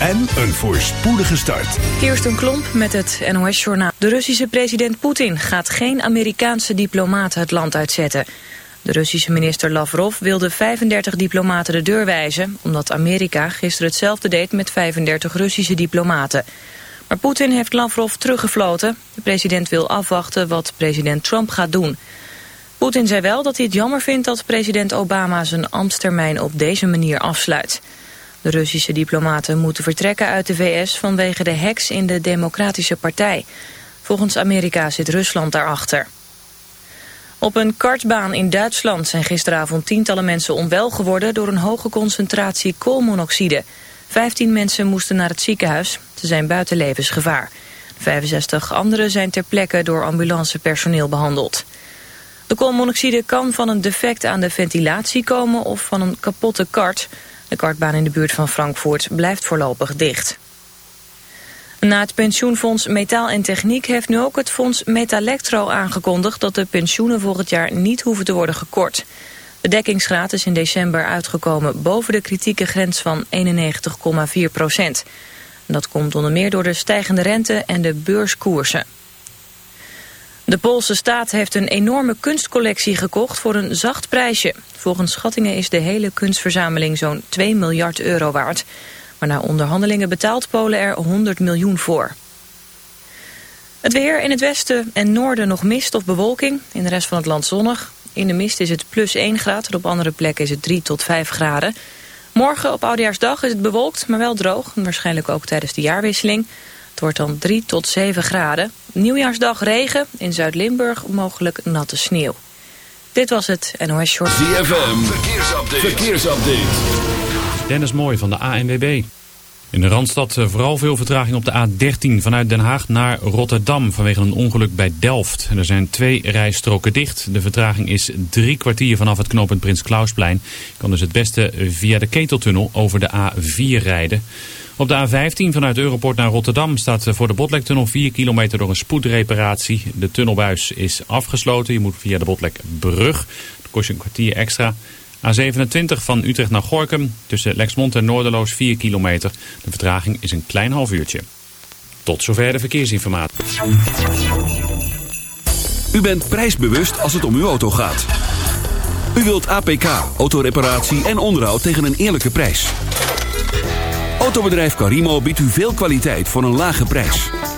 en een voorspoedige start. Kirsten Klomp met het NOS-journaal. De Russische president Poetin gaat geen Amerikaanse diplomaten het land uitzetten. De Russische minister Lavrov wilde 35 diplomaten de deur wijzen... omdat Amerika gisteren hetzelfde deed met 35 Russische diplomaten. Maar Poetin heeft Lavrov teruggefloten. De president wil afwachten wat president Trump gaat doen. Poetin zei wel dat hij het jammer vindt dat president Obama zijn ambtstermijn op deze manier afsluit. De Russische diplomaten moeten vertrekken uit de VS vanwege de hacks in de Democratische Partij. Volgens Amerika zit Rusland daarachter. Op een kartbaan in Duitsland zijn gisteravond tientallen mensen onwel geworden door een hoge concentratie koolmonoxide. Vijftien mensen moesten naar het ziekenhuis. Ze zijn buiten levensgevaar. 65 anderen zijn ter plekke door ambulancepersoneel behandeld. De koolmonoxide kan van een defect aan de ventilatie komen of van een kapotte kart. De kartbaan in de buurt van Frankfurt blijft voorlopig dicht. Na het pensioenfonds Metaal en Techniek heeft nu ook het fonds Metalectro aangekondigd dat de pensioenen volgend jaar niet hoeven te worden gekort. De dekkingsgraad is in december uitgekomen boven de kritieke grens van 91,4 procent. Dat komt onder meer door de stijgende rente en de beurskoersen. De Poolse staat heeft een enorme kunstcollectie gekocht voor een zacht prijsje. Volgens schattingen is de hele kunstverzameling zo'n 2 miljard euro waard. Maar na onderhandelingen betaalt Polen er 100 miljoen voor. Het weer in het westen en noorden nog mist of bewolking. In de rest van het land zonnig. In de mist is het plus 1 graad en op andere plekken is het 3 tot 5 graden. Morgen op Oudejaarsdag is het bewolkt, maar wel droog. waarschijnlijk ook tijdens de jaarwisseling. Het wordt dan 3 tot 7 graden. Nieuwjaarsdag regen, in Zuid-Limburg mogelijk natte sneeuw. Dit was het NOS Short. ZFM, verkeersupdate. verkeersupdate. Dennis Mooi van de ANWB. In de Randstad eh, vooral veel vertraging op de A13 vanuit Den Haag naar Rotterdam vanwege een ongeluk bij Delft. Er zijn twee rijstroken dicht. De vertraging is drie kwartier vanaf het knooppunt Prins Klausplein. Kan dus het beste via de Keteltunnel over de A4 rijden. Op de A15 vanuit Europort naar Rotterdam staat voor de Botlektunnel 4 kilometer door een spoedreparatie. De tunnelbuis is afgesloten. Je moet via de Botlekbrug. Dat kost je een kwartier extra. A27 van Utrecht naar Gorkum tussen Lexmond en Noorderloos 4 kilometer. De vertraging is een klein half uurtje. Tot zover de verkeersinformatie. U bent prijsbewust als het om uw auto gaat. U wilt APK, autoreparatie en onderhoud tegen een eerlijke prijs. Autobedrijf Carimo biedt u veel kwaliteit voor een lage prijs.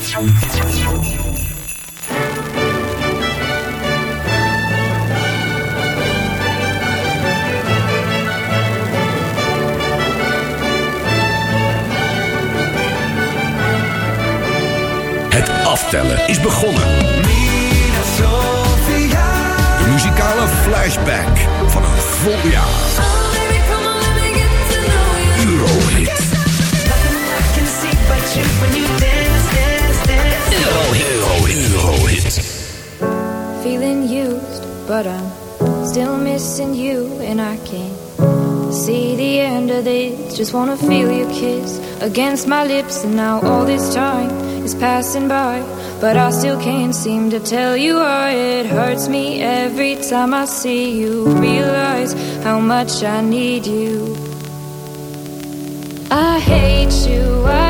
Het aftellen is begonnen. De muzikale flashback van een vol jaar. Feeling used, but I'm still missing you, and I can't see the end of this. Just wanna feel your kiss against my lips, and now all this time is passing by. But I still can't seem to tell you why it hurts me every time I see you. Realize how much I need you. I hate you, I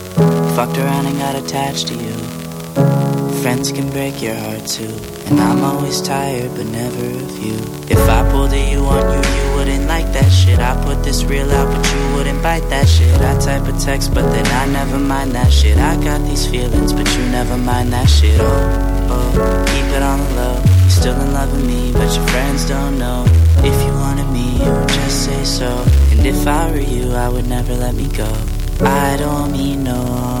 Fucked around and got attached to you. Friends can break your heart too. And I'm always tired, but never of you. If I pulled a you on you, you wouldn't like that shit. I put this real out, but you wouldn't bite that shit. I type a text, but then I never mind that shit. I got these feelings, but you never mind that shit. Oh, oh, keep it on the low. You're still in love with me, but your friends don't know. If you wanted me, you would just say so. And if I were you, I would never let me go. I don't mean no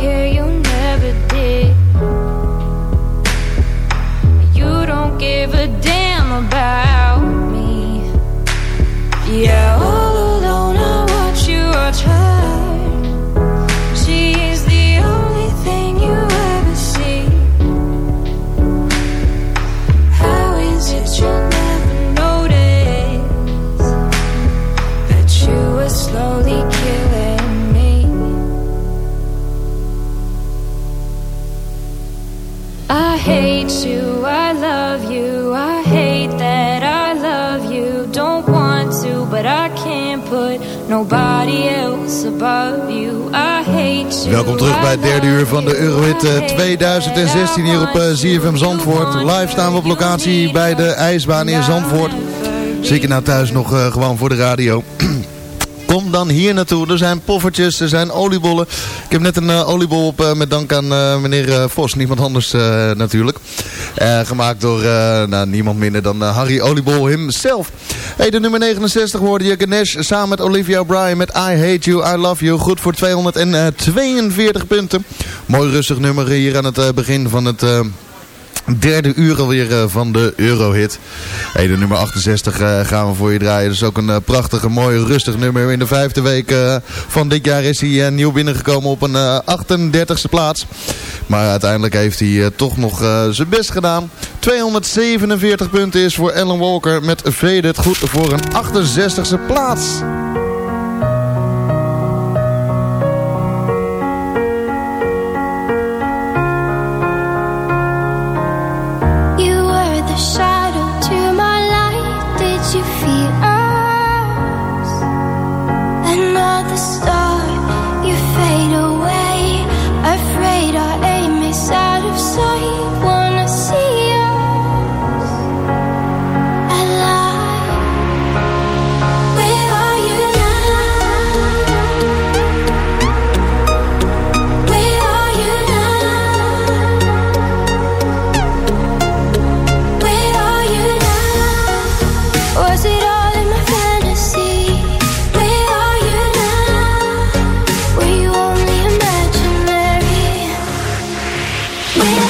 You don't care, you want to, but I can't put nobody else above you. I hate you. Welkom terug bij het derde uur van de Eurohit eh, 2016 hier op eh, ZFM Zandvoort. Live staan we op locatie bij de ijsbaan in Zandvoort. Je nou thuis nog eh, gewoon voor de radio? Dan hier naartoe. Er zijn poffertjes, er zijn oliebollen. Ik heb net een eh, oliebol op eh, met dank aan eh, meneer Vos. Niemand anders natuurlijk. Gemaakt door nou, niemand minder dan Harry Oliebol himself. Hey, de nummer 69 hoorde je Ganesh samen met Olivia O'Brien met I Hate You, I Love You. Goed voor 242 punten. Mooi rustig nummer hier aan het begin van het... eh, Derde uur alweer eh, van de Eurohit. Hey, de nummer 68 eh, gaan we voor je draaien. Dat is ook een uh, prachtige, mooi, rustig nummer. In de vijfde week van dit jaar is hij nieuw binnengekomen op een 38e plaats. Maar uiteindelijk heeft hij toch nog zijn best gedaan. 247 punten is voor Alan Walker met Faded goed voor een 68e plaats. We.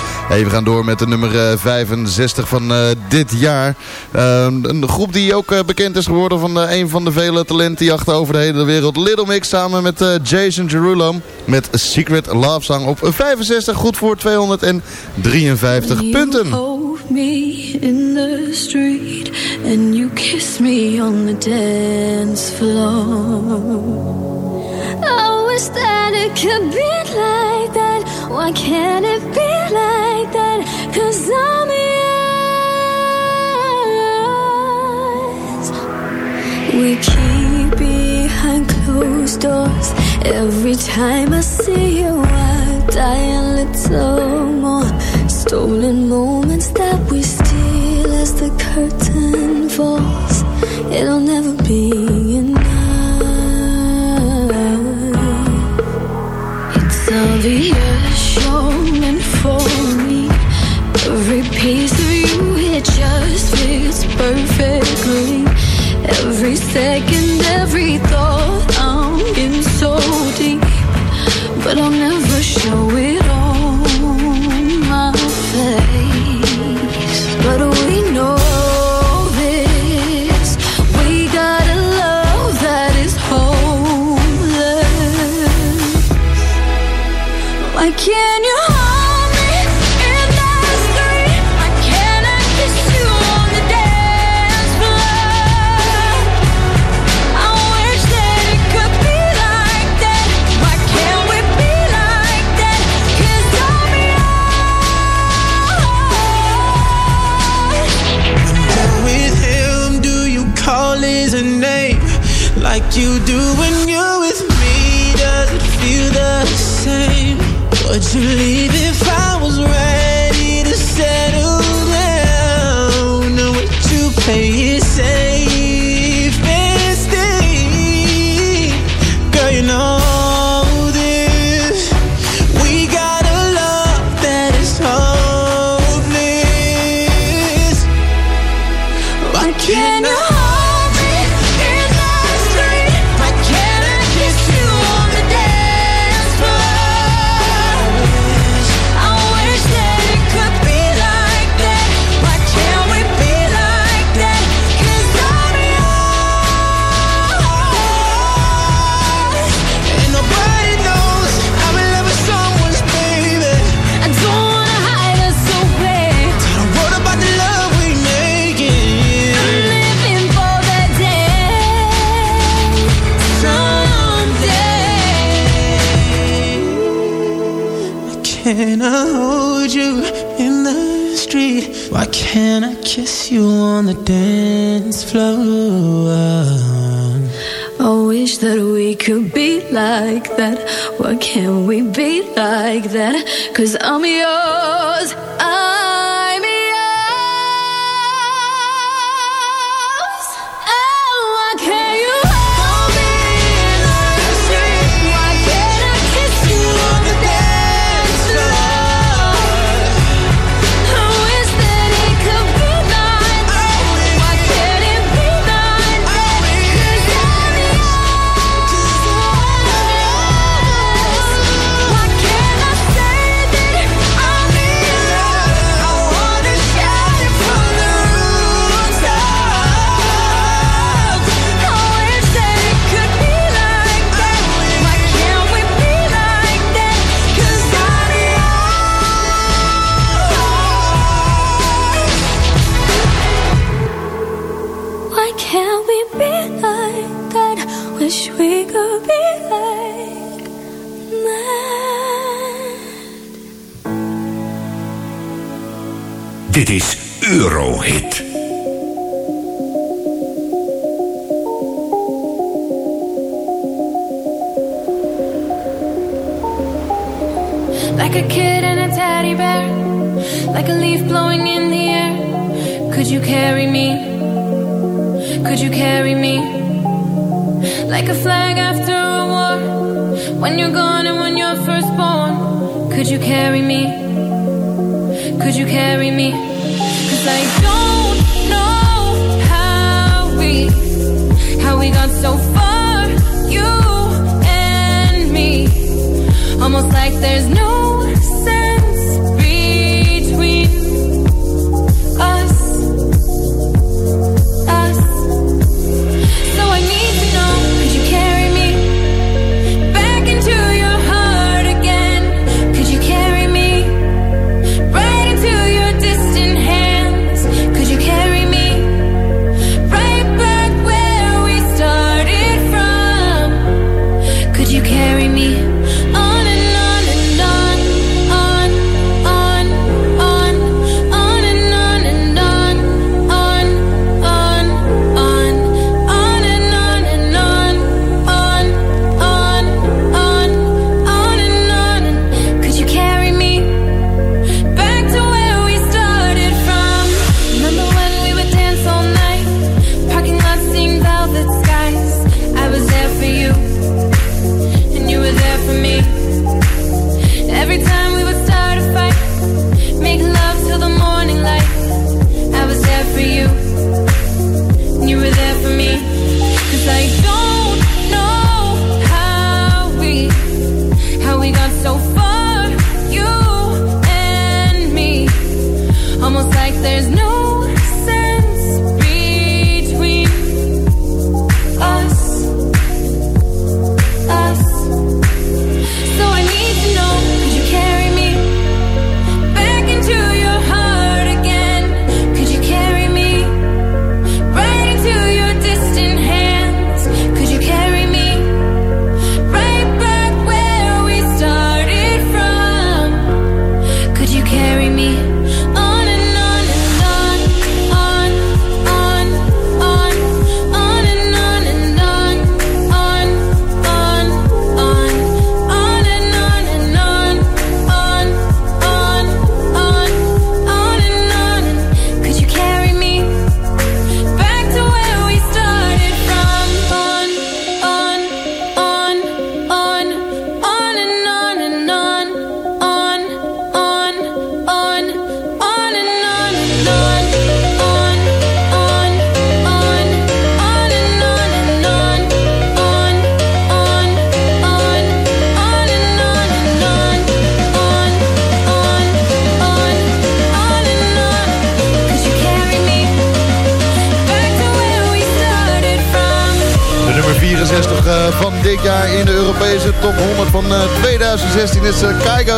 We gaan door met de nummer 65 van dit jaar. Ehm, een groep die ook bekend is geworden van een van de vele talentenjachten over de hele wereld. Little Mix samen met Jason Jerulam met Secret Love Song op 65. Goed voor 253 punten. me in the street and you kiss me on the dance floor. I wish that it could be like that. Why can't it be like that? Cause I'm yours. We keep behind closed doors. Every time I see you, I die a little more. Stolen moments that we steal as the curtain falls. It'll never be you're for me. Every piece of you, it just fits perfectly. Every second, Why can't I kiss you on the dance floor? I wish that we could be like that. Why can't we be like that? Cause I'm yours. Dit is Eurohit. Like a kid and a teddy bear, like a leaf blowing in the air. Could you carry me? Could you carry me? Like a flag after a war, when you're gone and when you're first born. Could you carry me? Could you carry me? Don't know how we, how we got so far, you and me. Almost like there's no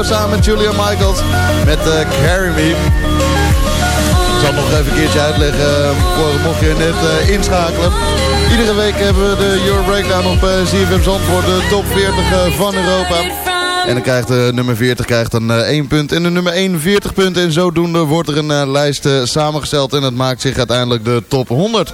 samen met Julia Michaels met Carry Me. Ik zal nog even een keertje uitleggen voor mocht je net inschakelen. Iedere week hebben we de Euro Breakdown op ZFM Zandvoort, de top 40 van Europa. En dan krijgt de nummer 40 krijgt dan uh, 1 punt en de nummer 41 punten. En zodoende wordt er een uh, lijst uh, samengesteld en dat maakt zich uiteindelijk de top 100.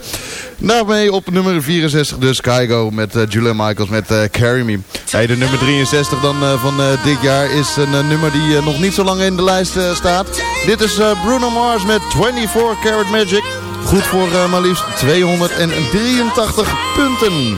Daarmee op nummer 64 dus Kygo met Julia Michaels met Carry Me. De nummer 63 dan van dit jaar is een nummer die nog niet zo lang in de lijst staat. Dit is Bruno Mars met 24 Karat Magic. Goed voor maar liefst 283 punten.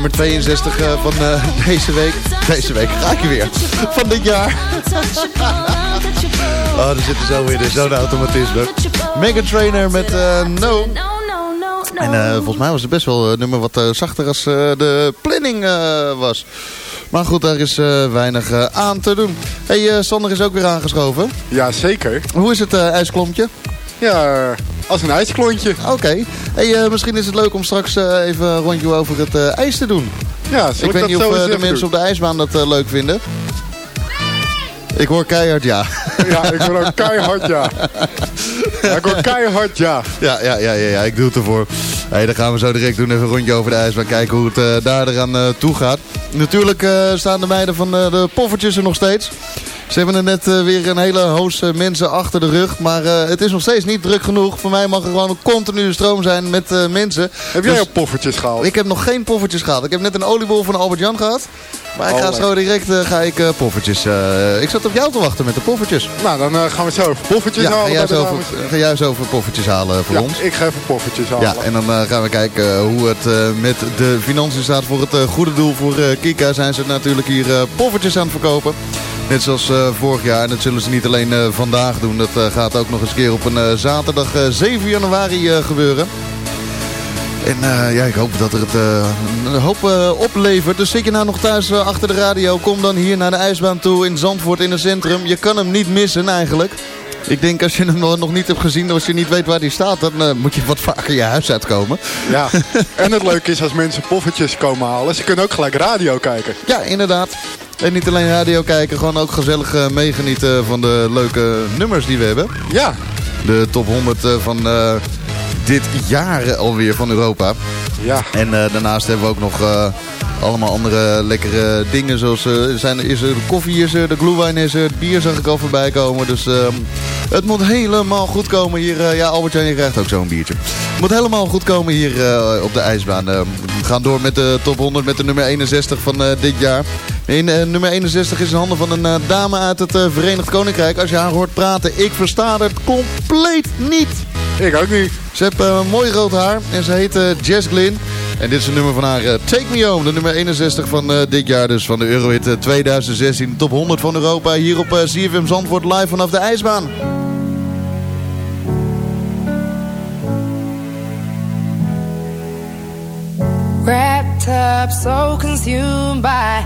nummer 62 eh, van eh, deze week. Deze week ga ik weer. Van dit jaar. Oh, er zitten zo weer zo'n automatisme. Mega Trainer met eh, No. En volgens mij was het best wel een nummer wat zachter als de planning was. Maar goed, daar is weinig aan te doen. hey, Sander is ook weer aangeschoven. Ja, zeker. Hoe is het ijsklompje? Ja, als een ijsklontje. Oké. Hey, eh, misschien is het leuk om straks eh, even een rondje over het eh, ijs te doen. Ja, ik ik weet niet of de mensen doen? op de ijsbaan dat leuk vinden. Ik hoor keihard ja. Ja, ik hoor ook keihard ja. ja. Ik hoor keihard ja. Ja, ja, ja, ja, ja, ik doe het ervoor. Hey, dan gaan we zo direct doen even een rondje over de ijsbaan. Kijken hoe het daar eraan eh, toe gaat. Natuurlijk staan de meiden van de poffertjes er nog steeds. Ze hebben er net eh, weer een hele hoos eh, mensen achter de rug. Maar eh, het is nog steeds niet druk genoeg. Voor mij mag er gewoon een continue stroom zijn met mensen. Heb jij Dus- ook poffertjes gehaald? Ik heb nog geen poffertjes gehad. Ik heb net een oliebol van Albert Jan gehad. Maar ik Oh, ga lekker. zo direct ga ik, poffertjes. ik zat op jou te wachten met de poffertjes. Nou, dan gaan we zo even poffertjes Ja, ga halen. jij, bij zo over, ga jij zo over poffertjes halen voor ja, ons? ik ga even poffertjes halen. Ja, en dan gaan we kijken hoe het met de financiën staat voor het goede doel. Voor Kika zijn ze natuurlijk hier poffertjes aan het verkopen. Net zoals eh, vorig jaar. En dat zullen ze niet alleen eh, vandaag doen. Dat eh, gaat ook nog eens een keer op een zaterdag eh, 7 januari gebeuren. En ja, ik hoop dat er het een hoop oplevert. Dus zit je nou nog thuis achter de radio, kom dan hier naar de ijsbaan toe in Zandvoort in het centrum. Je kan hem niet missen eigenlijk. Ik denk als je hem nog niet hebt gezien, als je niet weet waar die staat, dan moet je wat vaker je huis uitkomen. Ja, en het leuke is als mensen poffertjes komen halen, ze kunnen ook gelijk radio kijken. Ja, inderdaad. En niet alleen radio kijken, gewoon ook gezellig eh, meegenieten van de leuke nummers die we hebben. Ja. De top 100 eh, van eh, dit jaar alweer van Europa. Ja. En daarnaast hebben we ook nog allemaal andere lekkere dingen. Zoals zijn, is er, de koffie is er, de glühwein is er, het bier zag ik al voorbij komen. Dus ehm, het moet helemaal goed komen hier. ja, Albert-Jan, je krijgt ook zo'n biertje. Het moet helemaal goed komen hier op de ijsbaan. we gaan door met de top 100 met de nummer 61 van dit jaar. In, nummer 61 is in handen van een dame uit het Verenigd Koninkrijk. Als je haar hoort praten, ik versta het compleet niet. Ik ook niet. Ze heeft uh, mooi rood haar en ze heet uh, Jess Glynn. En dit is een nummer van haar uh, Take Me Home, de nummer 61 van dit jaar dus van de Eurohit 2016. Top 100 van Europa hier op CFM Zandvoort live vanaf de ijsbaan. Wrapped up, so consumed by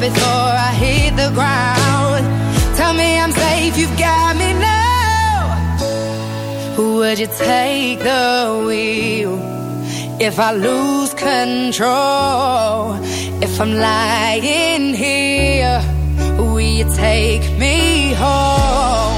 Before I hit the ground. Tell me I'm safe, you've got me now. Would you take the wheel if I lose control? If I'm lying here, will you take me home?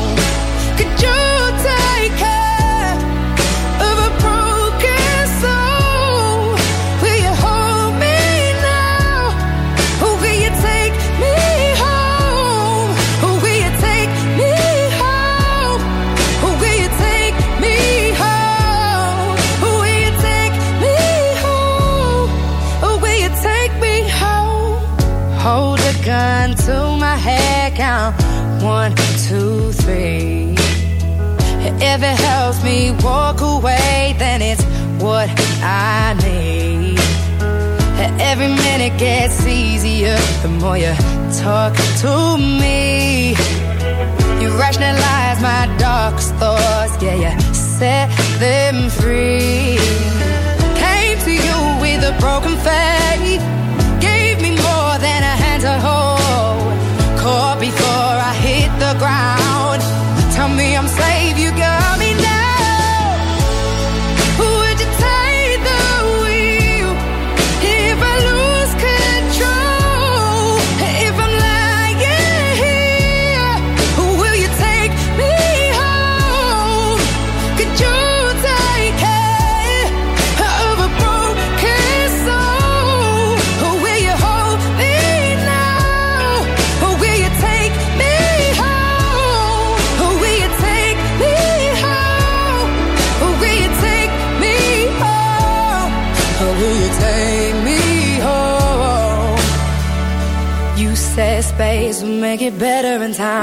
Head, count one, two, three. If it helps me walk away, then it's what I need. Every minute gets easier the more you talk to me. You rationalize my darkest thoughts, yeah, you set them free. Came to you with a broken faith,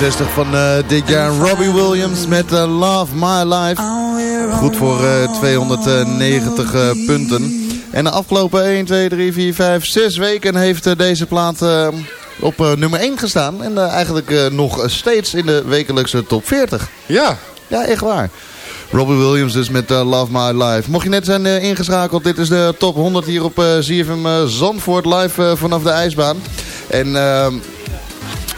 60 van uh, dit jaar. Robbie Williams met uh, Love My Life. Goed voor uh, 290 punten. En de afgelopen 1, 2, 3, 4, 5, 6 weken heeft deze plaat op nummer 1 gestaan. En eigenlijk nog steeds in de wekelijkse top 40. Ja. Ja, echt waar. Robbie Williams dus met Love My Life. Mocht je net zijn ingeschakeld, dit is de top 100 hier op ZFM Zandvoort live vanaf de ijsbaan. En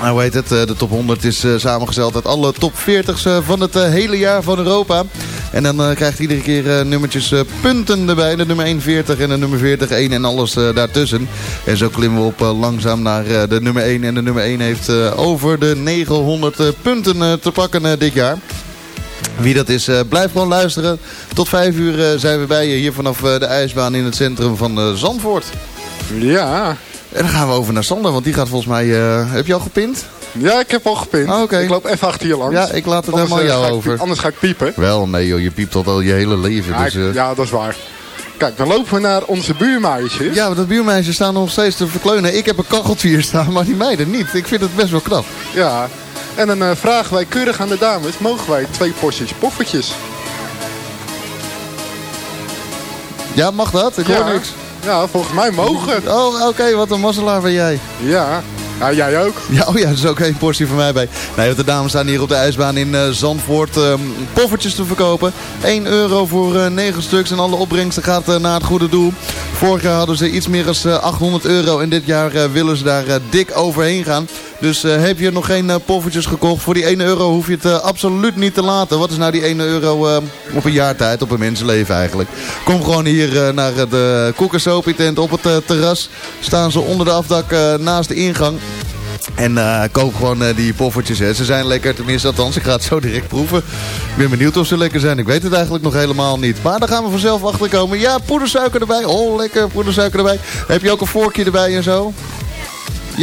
nou weet het, eh, de top 100 is eh, samengesteld uit alle top 40's eh, van het hele jaar van Europa. En dan krijgt iedere keer nummertjes punten erbij. De nummer 41 en de nummer 40, 1 en alles daartussen. En zo klimmen we op langzaam naar de nummer 1. En de nummer 1 heeft over de 900 punten te pakken dit jaar. Wie dat is, blijf gewoon luisteren. Tot 5 uur zijn we bij je hier vanaf de ijsbaan in het centrum van Zandvoort. Ja, en dan gaan we over naar Sander, want die gaat volgens mij... Uh, heb je al gepint? Ja, ik heb al gepint. Oh, Ik loop even achter je langs. Ja, ik laat het helemaal jou over. anders ga ik piepen. Wel, nee joh, je piept al je hele leven. Ja, dus, uh... ja, dat is waar. Kijk, dan lopen we naar onze buurmeisjes. Ja, dat buurmeisjes staan nog steeds te verkleunen. Ik heb een kacheltje hier staan, maar die meiden niet. Ik vind het best wel knap. Ja, en dan uh, vragen wij keurig aan de dames, mogen wij twee porties poffertjes? Ja, mag dat? Ik hoor niks. Ja, volgens mij mogen. Oh, oké, wat een mazzelaar ben jij. Ja, ja, jij ook. Ja, oh ja, er is ook één portie van mij bij. Nee, de dames staan hier op de ijsbaan in uh, Zandvoort um, poffertjes te verkopen. 1 euro voor uh, eh, 9 stuks en alle opbrengsten gaat uh, naar het goede doel. Vorig jaar hadden ze iets meer dan 800 euro en dit jaar willen ze daar dik overheen gaan. Dus heb je nog geen poffertjes gekocht, voor die 1 euro hoef je het absoluut niet te laten. Wat is nou die 1 euro op een jaar tijd, op een mensenleven eigenlijk? Kom gewoon hier naar de Koekersopie tent op het terras. Staan ze onder de afdak naast de ingang. En uh, koop gewoon die poffertjes. Hè. Ze zijn lekker, tenminste althans. Ik ga het zo direct proeven. Ik ben benieuwd of ze lekker zijn. Ik weet het eigenlijk nog helemaal niet. Maar daar gaan we vanzelf achter komen. Ja, poedersuiker erbij. Oh, lekker poedersuiker erbij. Heb je ook een vorkje erbij en zo?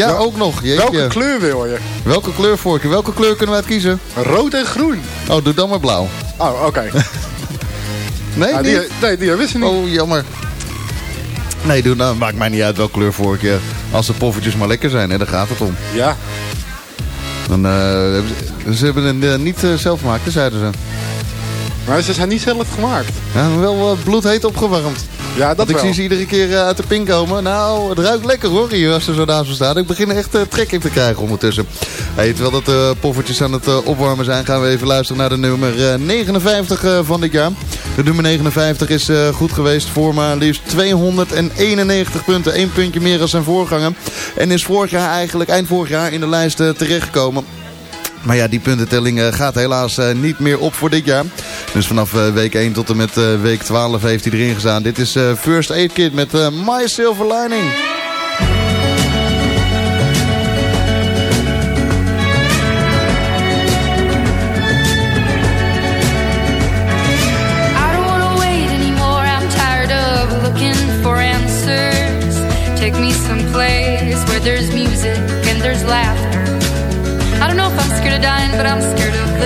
Ja, ook nog. Jeetje. Welke kleur wil je? Welke kleur vorkje? Welke kleur kunnen we uitkiezen? Rood en groen. Oh, doe dan maar blauw. Oh, oké. nee, ah, die, nee, die wist ik niet. Oh, jammer. Nee, doe, nou, maakt mij niet uit welke kleur vorkje. Als de poffertjes maar lekker zijn, hè, daar gaat het om. Ja. Dan, uh, ze hebben het uh, niet uh, zelf gemaakt, zeiden ze. Maar ze zijn niet zelf gemaakt. Ja, wel bloedheet opgewarmd. Ja, dat ik zie ze iedere keer uit de pink komen. Nou, het ruikt lekker hoor, hier als ze zo naast me staan. Ik begin echt uh, trekking te krijgen ondertussen. Hey, terwijl dat de poffertjes aan het opwarmen zijn, gaan we even luisteren naar de nummer 59 van dit jaar. De nummer 59 is goed geweest voor maar liefst 291 punten. Eén puntje meer dan zijn voorganger. En is vorig jaar eigenlijk, eind vorig jaar, in de lijst terechtgekomen. Maar ja, die puntentelling gaat helaas niet meer op voor dit jaar. Dus vanaf week 1 tot en met week 12 heeft hij erin gestaan. Dit is First Aid Kit met My Silver Lining.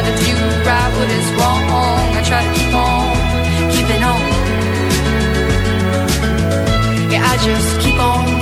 I try to do right what is wrong. I try to keep on on. Yeah, I just keep on.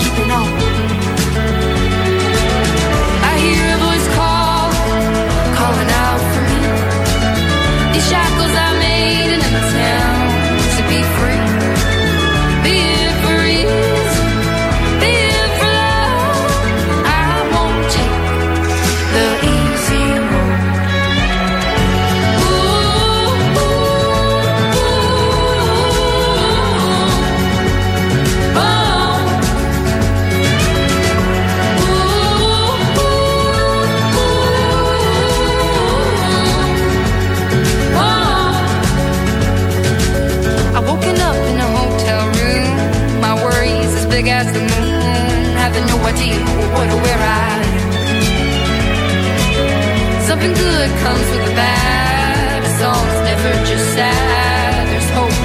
Something good comes with the bad. A song's never just sad. There's hope.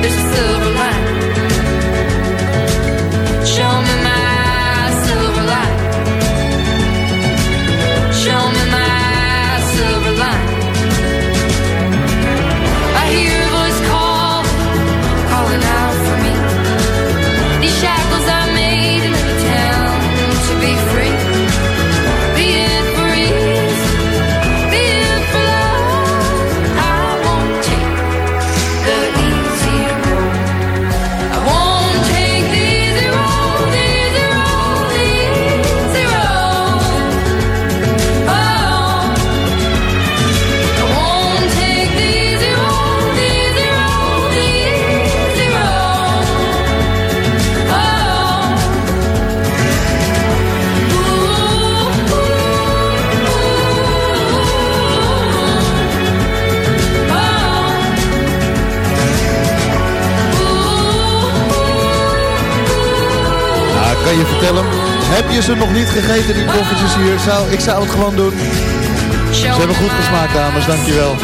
There's a silver lining. Heb je ze nog niet gegeten, die poffertjes hier? Ik zou, ik zou het gewoon doen. Ze hebben goed gesmaakt, dames, dankjewel.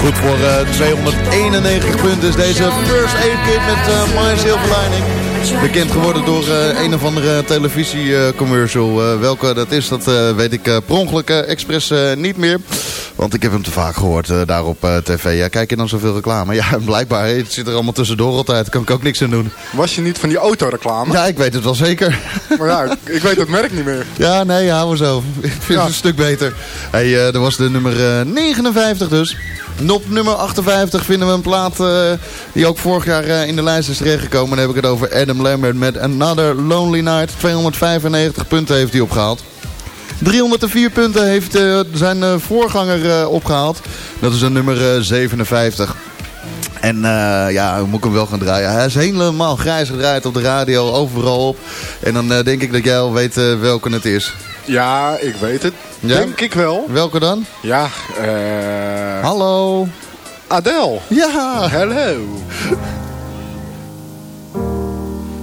Goed voor eh, 291 punten is deze First Aid Kit met eh Silver Lining. Bekend geworden door eh, een of andere televisiecommercial. Eh, welke dat is, dat eh, weet ik uh, per ongeluk eh, expres eh, niet meer. Want ik heb hem te vaak gehoord uh, daar op uh, tv. Ja, kijk je dan zoveel reclame? Ja, blijkbaar. Het zit er allemaal tussendoor altijd. Kan ik ook niks aan doen. Was je niet van die autoreclame? Ja, ik weet het wel zeker. Maar ja, ik weet het merk niet meer. Ja, nee, hou maar zo. Ik vind ja. het een stuk beter. Hey, dat was de nummer 59 dus. Op nummer 58 vinden we een plaat uh, die ook vorig jaar uh, in de lijst is terechtgekomen. Dan heb ik het over Adam Lambert met Another Lonely Night. 295 punten heeft hij opgehaald. 304 punten heeft uh, zijn voorganger opgehaald. Dat is een nummer 57. En ja, moet ik hem wel gaan draaien. Hij is helemaal grijs gedraaid op de radio, overal op. En dan denk ik dat jij al weet welke het is. Ja, ik weet het. Denk ik wel. Welke dan? Ja, eh... Hallo. Adele. Ja. Hallo.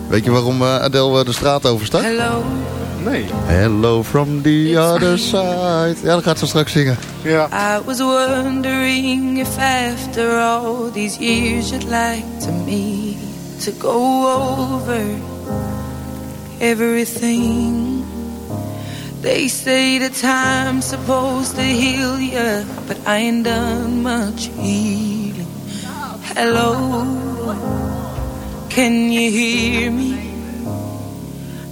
Weet je waarom uh, Adele de straat overstaat? Hello. Nee. Hello from the other side. Ja, dat gaat ze straks zingen. Ja. I was wondering if after all these years you'd like to me to go over everything. They say the time's supposed to heal you, but I ain't done much healing. Hello, can you hear me?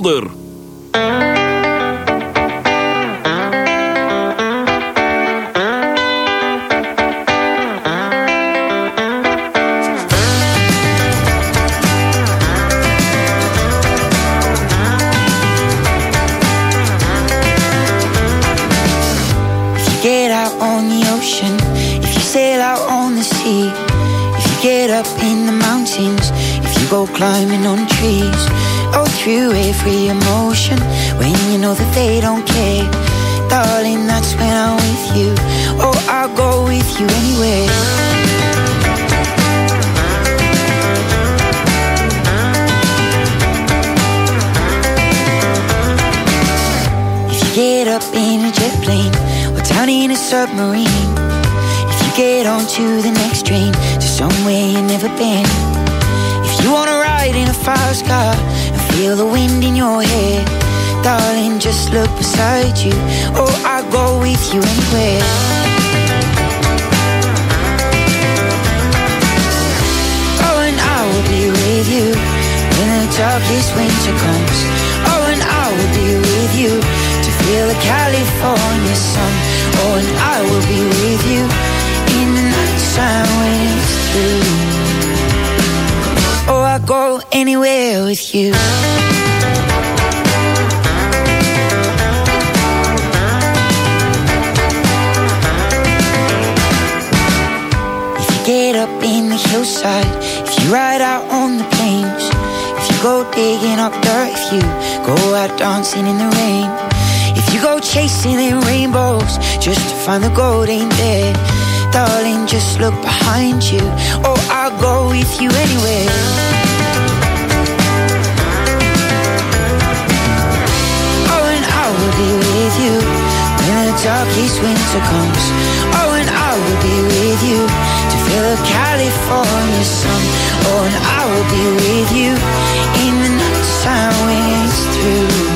yoldur. Up in a jet plane or down in a submarine, if you get onto the next train to somewhere you've never been, if you wanna ride in a fast car and feel the wind in your hair, darling, just look beside you. Oh, I'll go with you anywhere. Oh, and I will be with you when the darkest winter comes. Oh, and I will be with you feel the California sun. Oh, and I will be with you in the nighttime when it's through. Oh, I'll go anywhere with you. If you get up in the hillside, if you ride out on the plains, if you go digging up dirt, if you go out dancing in the rain, you go chasing them rainbows just to find the gold ain't there, darling, just look behind you. Oh, I'll go with you anywhere. Oh, and I will be with you when the darkest winter comes. Oh, and I will be with you to feel the California sun. Oh, and I will be with you in the nighttime when it's through.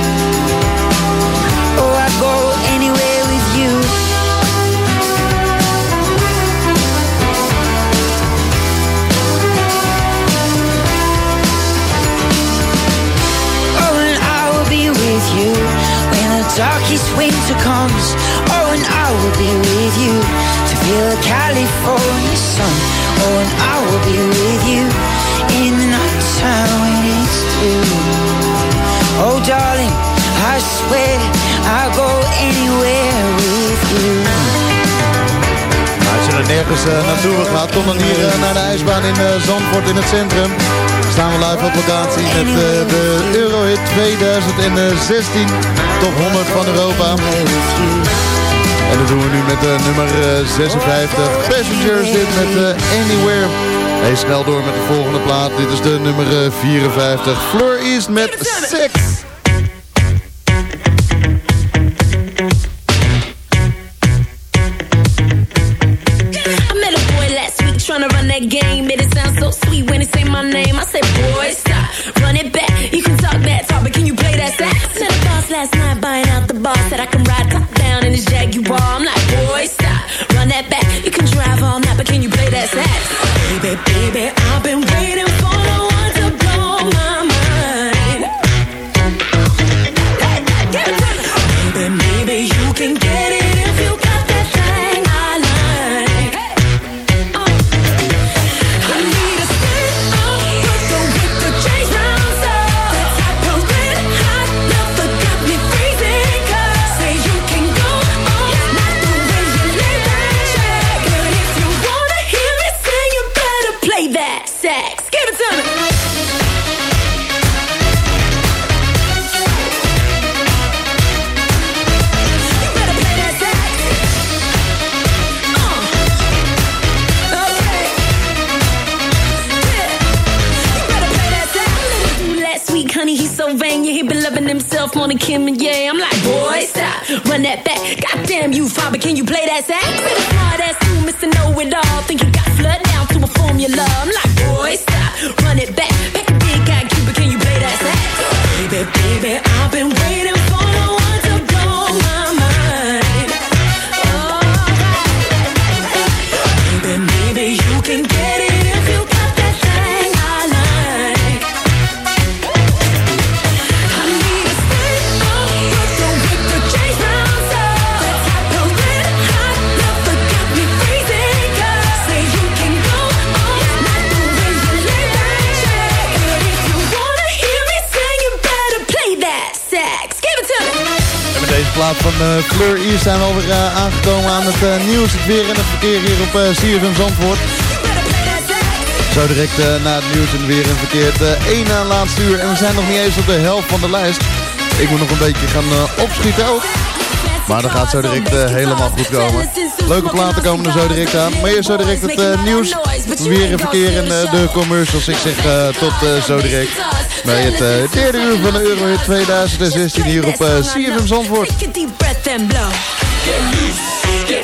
Darkest winter comes. Oh, and I will be with you to feel the California sun. Oh, and I will be with you in the nighttime when it's through. Oh, darling, I swear I'll go anywhere with you. Als je er nergens eh, naartoe gaan, kom dan hier eh, naar de ijsbaan in eh, Zandvoort in het centrum. Staan we live op locatie met eh, de Eurohit 2016 Top 100 van Europa. En dat doen we nu met de nummer eh, 56. Passengers dit met eh, Anywhere. Hey, snel door met de volgende plaat. Dit is de nummer eh, 54. Fleur East met Sex. And yeah. I'm like, boy, stop, run that back. Goddamn you, father, can you play that sax? Smart ass you, Mr. Know It All. Think you got flood down to a formula. I'm like, boy, stop, run it back. Pack a big guy, Cuba, can you play that sax? Baby, baby, I've been waiting for plaat van uh, Fleur East zijn we alweer uh, aangekomen aan het uh, nieuws, het weer en het verkeer hier op CFM Zandvoort. Zo direct na het nieuws en weer en verkeer het één na laatste uur. En we zijn nog niet eens op de helft van de lijst. Ik moet nog een beetje gaan opschieten ook. Maar dat gaat zo direct helemaal goed komen. Leuke platen komen er zo direct aan. Maar eerst zo direct het nieuws, weer en verkeer en de commercials. Ik zeg tot zo direct bij het derde uur van de Eurohit 2016 hier op uh, CFM Zandvoort. Get